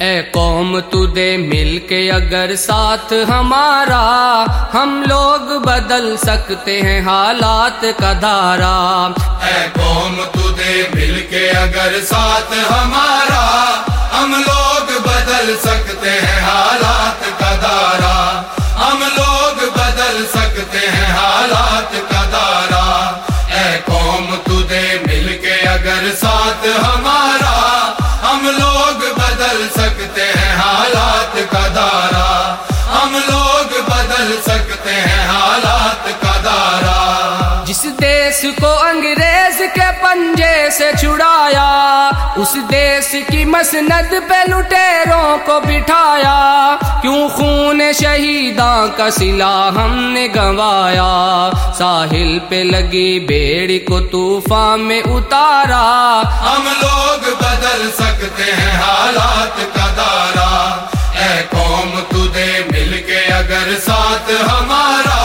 اے قوم تو دے مل کے اگر ساتھ ہمارا، ہم لوگ بدل سکتے ہیں حالات کا دھارا۔ اے قوم تو دے مل کے اگر ساتھ ہمارا، ہم لوگ بدل سکتے ہیں حالات کا دھارا۔ ہم لوگ سے چھڑایا، اس دیس کی مسند پہ لٹیروں کو بٹھایا۔ کیوں خون شہیداں کا سلا ہم نے گنوایا؟ ساحل پہ لگی بیڑ کو طوفان میں اتارا۔ ہم لوگ بدل سکتے ہیں حالات کا دارا۔ اے قوم تو دے مل کے اگر ساتھ ہمارا۔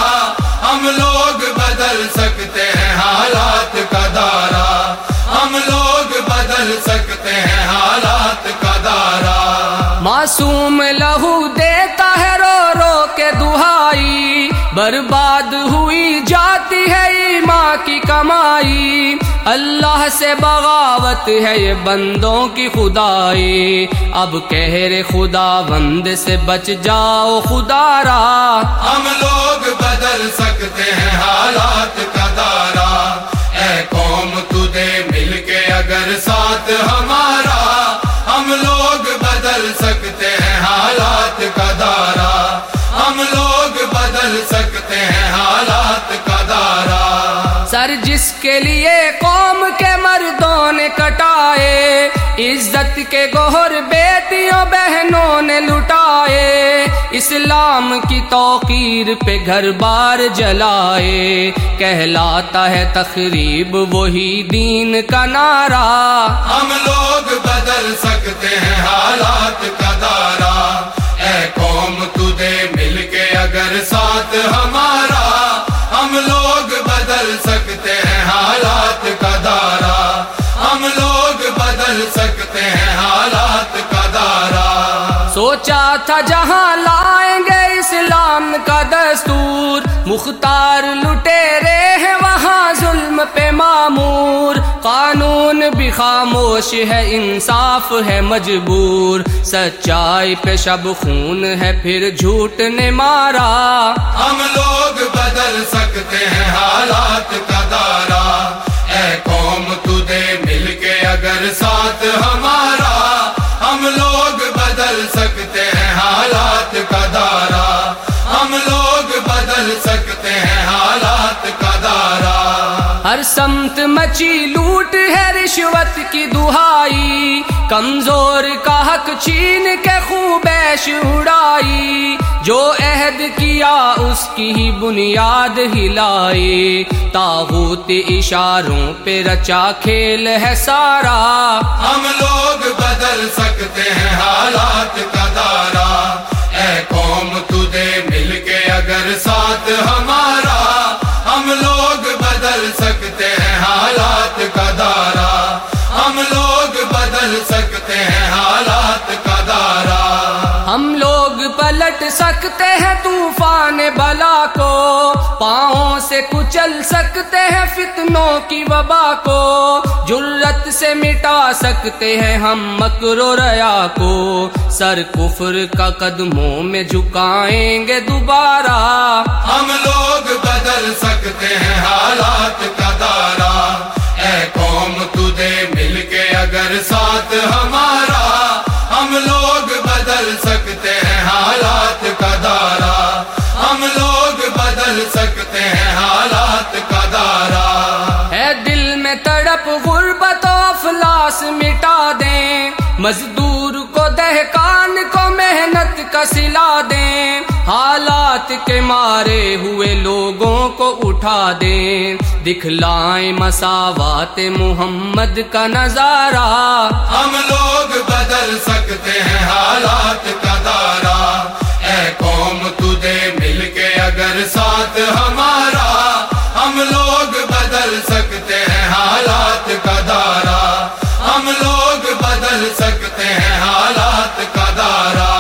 ہم لوگ بدل سکتے ہیں بدل سکتے ہیں حالات کا دارا۔ معصوم لہو دیتا ہے رو رو کے دہائی۔ برباد ہوئی جاتی ہے ایماں کی کمائی۔ اللہ سے بغاوت ہے یہ بندوں کی خدائی۔ اب کہہ خدا بند سے بچ جاؤ خدا را۔ ہم لوگ بدل سکتے ہیں حالات کا دارا۔ اے قوم لیے قوم کے مردوں نے کٹائے، عزت کے گوہر بیٹیوں، بہنوں نے لٹائے، اسلام کی توقیر پہ گھر بار جلائے۔ کہلاتا ہے تقریب وہی دین کا نعرہ۔ ہم لوگ بدل سکتے ہیں حالات کا دارا۔ اے قوم تو دے مل کے اگر ساتھ ہمارا تھا جہاں لائیں گے اسلام کا دستور۔ مختار لٹیرے ہیں وہاں ظلم پہ معمور۔ قانون بھی خاموش ہے، انصاف ہے مجبور۔ سچائی پہ شب خون ہے، پھر جھوٹ نے مارا۔ ہم لوگ بدل سکتے ہیں حالات کا دارا۔ اے قوم تو دے مل کے اگر ساتھ ہمارا۔ ہر سمت مچی لوٹ ہے رشوت کی دہائی، کمزور کا حق چھین کے خوبیش اڑائی۔ جو عہد کیا اس کی ہی بنیاد ہلائی۔ تاغوت اشاروں پہ رچا کھیل ہے سارا۔ ہم لوگ بدل سکتے ہیں حالات کا دارا۔ سکتے ہیں حالات کا دارا۔ ہم لوگ پلٹ سکتے ہیں طوفان بلا کو پاؤں سے کچل سکتے ہیں فتنوں کی وبا کو۔ جرت سے مٹا سکتے ہیں ہم مکر و ریا کو۔ سر کفر کا قدموں میں جھکائیں گے دوبارہ۔ ہم لوگ حالات کا دارا۔ ہم لوگ بدل سکتے ہیں حالات کا دارا۔ ہے دل میں تڑپ غربت و افلاس مٹا دیں۔ مزدور کو دہکان کو محنت کا سلا دیں۔ حالات کے مارے ہوئے لوگوں کو اٹھا دیں۔ دکھلائیں مساوات محمد کا نظارہ۔ ہم لوگ بدل سکتے ہیں حالات کا دارا۔ ہم تجھے مل کے اگر ساتھ ہمارا، ہم لوگ بدل سکتے ہیں حالات کا دارا ہم لوگ بدل سکتے ہیں حالات کا دارا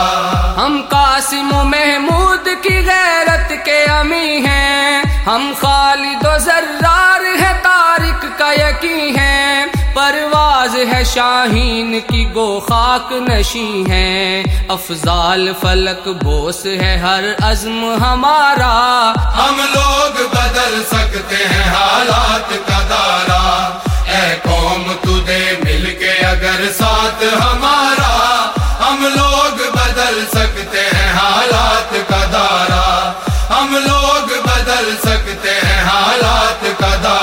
ہم قاسم و محمود کی غیرت کے امی ہیں۔ ہم خالد و ذرار ہے تارک کا یقین ہیں پرواز ہے شاہین کی گو خاک نشی ہے۔ افضال فلک بوس ہے ہر عزم ہمارا۔ ہم لوگ بدل سکتے ہیں حالات کا دارا۔ اے قوم تجھے مل کے اگر ساتھ ہمارا۔ ہم لوگ بدل سکتے ہیں حالات کا دارا۔ ہم لوگ بدل سکتے ہیں حالات کدار